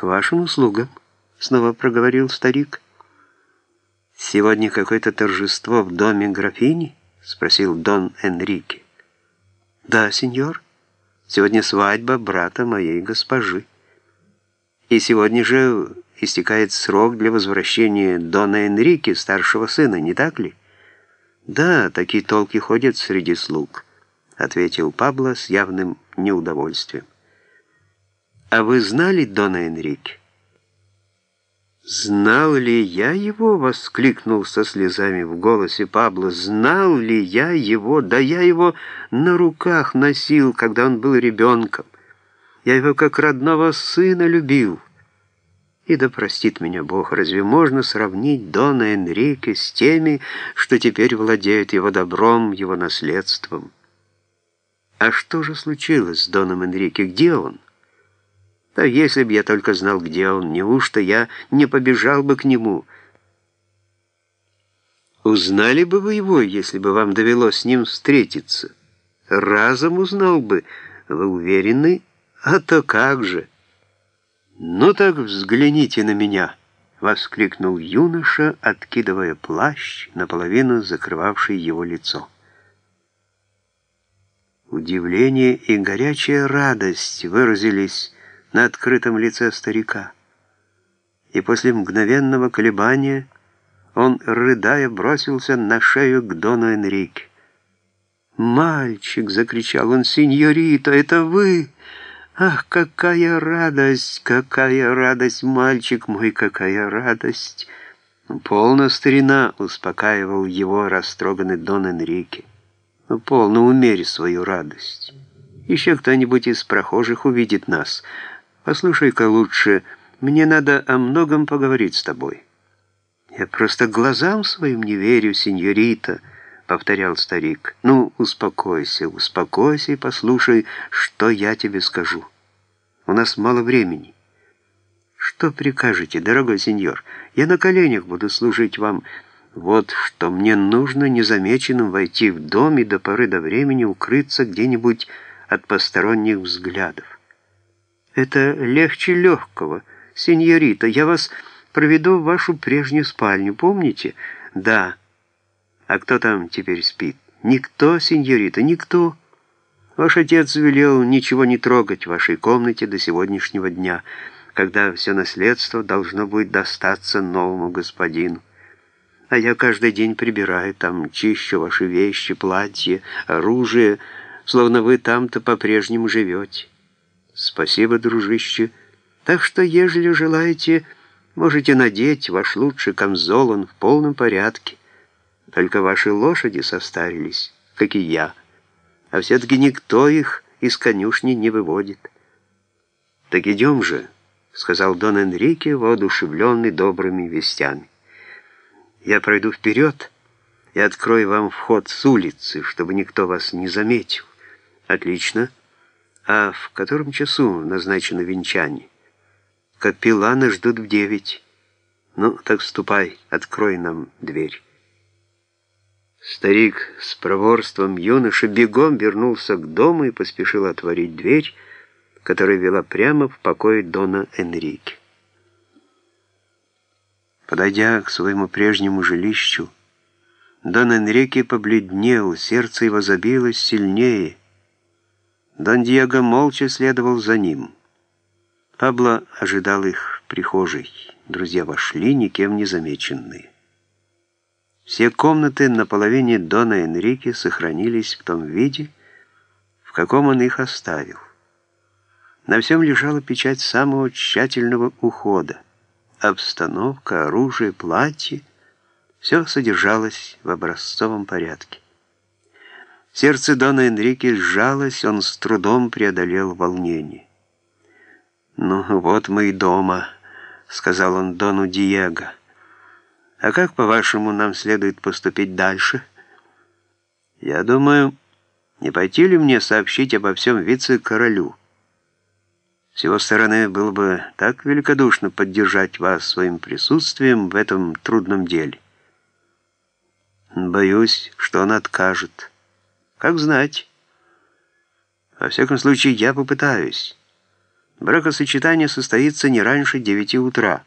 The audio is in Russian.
«К вашим услугам», — снова проговорил старик. «Сегодня какое-то торжество в доме графини?» — спросил Дон Энрике. «Да, сеньор. Сегодня свадьба брата моей госпожи. И сегодня же истекает срок для возвращения Дона Энрике, старшего сына, не так ли?» «Да, такие толки ходят среди слуг», — ответил Пабло с явным неудовольствием. «А вы знали Дона Энрике?» «Знал ли я его?» — воскликнул со слезами в голосе Пабло. «Знал ли я его? Да я его на руках носил, когда он был ребенком. Я его как родного сына любил». И да простит меня Бог, разве можно сравнить Дона Энрике с теми, что теперь владеют его добром, его наследством? А что же случилось с Доном Энрике? Где он? Да если б я только знал, где он, неужто я не побежал бы к нему? Узнали бы вы его, если бы вам довелось с ним встретиться? Разом узнал бы, вы уверены? А то как же!» «Ну так взгляните на меня!» — воскликнул юноша, откидывая плащ, наполовину закрывавший его лицо. Удивление и горячая радость выразились на открытом лице старика. И после мгновенного колебания он, рыдая, бросился на шею к Дону Энрике. «Мальчик!» — закричал он. «Синьорита, это вы!» Ах, какая радость, какая радость, мальчик мой, какая радость! Полно старина, успокаивал его растроганный Дон Энрике. Полно умерь свою радость. Еще кто-нибудь из прохожих увидит нас. Послушай-ка лучше, мне надо о многом поговорить с тобой. Я просто глазам своим не верю, сеньорита, повторял старик. «Ну, успокойся, успокойся и послушай, что я тебе скажу. У нас мало времени». «Что прикажете, дорогой сеньор? Я на коленях буду служить вам. Вот что мне нужно незамеченным войти в дом и до поры до времени укрыться где-нибудь от посторонних взглядов. Это легче легкого. Сеньорита, я вас проведу в вашу прежнюю спальню, помните? Да». А кто там теперь спит? Никто, сеньорита, никто. Ваш отец велел ничего не трогать в вашей комнате до сегодняшнего дня, когда все наследство должно будет достаться новому господину. А я каждый день прибираю там, чищу ваши вещи, платья, оружие, словно вы там-то по-прежнему живете. Спасибо, дружище. Так что, ежели желаете, можете надеть ваш лучший камзол, он в полном порядке. Только ваши лошади состарились, как и я, а все-таки никто их из конюшни не выводит. «Так идем же», — сказал Дон Энрике, воодушевленный добрыми вестями. «Я пройду вперед и открою вам вход с улицы, чтобы никто вас не заметил». «Отлично. А в котором часу назначено венчание?» «Капелланы ждут в девять. Ну, так ступай, открой нам дверь». Старик с проворством юноши бегом вернулся к дому и поспешил отворить дверь, которая вела прямо в покой Дона Энрике. Подойдя к своему прежнему жилищу, Дон Энрике побледнел, сердце его забилось сильнее. Дон Диего молча следовал за ним. Пабло ожидал их в прихожей. Друзья вошли, никем не замеченные. Все комнаты на половине Дона Энрике сохранились в том виде, в каком он их оставил. На всем лежала печать самого тщательного ухода. Обстановка, оружие, платье — все содержалось в образцовом порядке. Сердце Дона Энрике сжалось, он с трудом преодолел волнение. «Ну вот мы и дома», — сказал он Дону Диего. А как, по-вашему, нам следует поступить дальше? Я думаю, не пойти ли мне сообщить обо всем вице-королю? С его стороны было бы так великодушно поддержать вас своим присутствием в этом трудном деле. Боюсь, что он откажет. Как знать. Во всяком случае, я попытаюсь. Бракосочетание состоится не раньше 9 утра.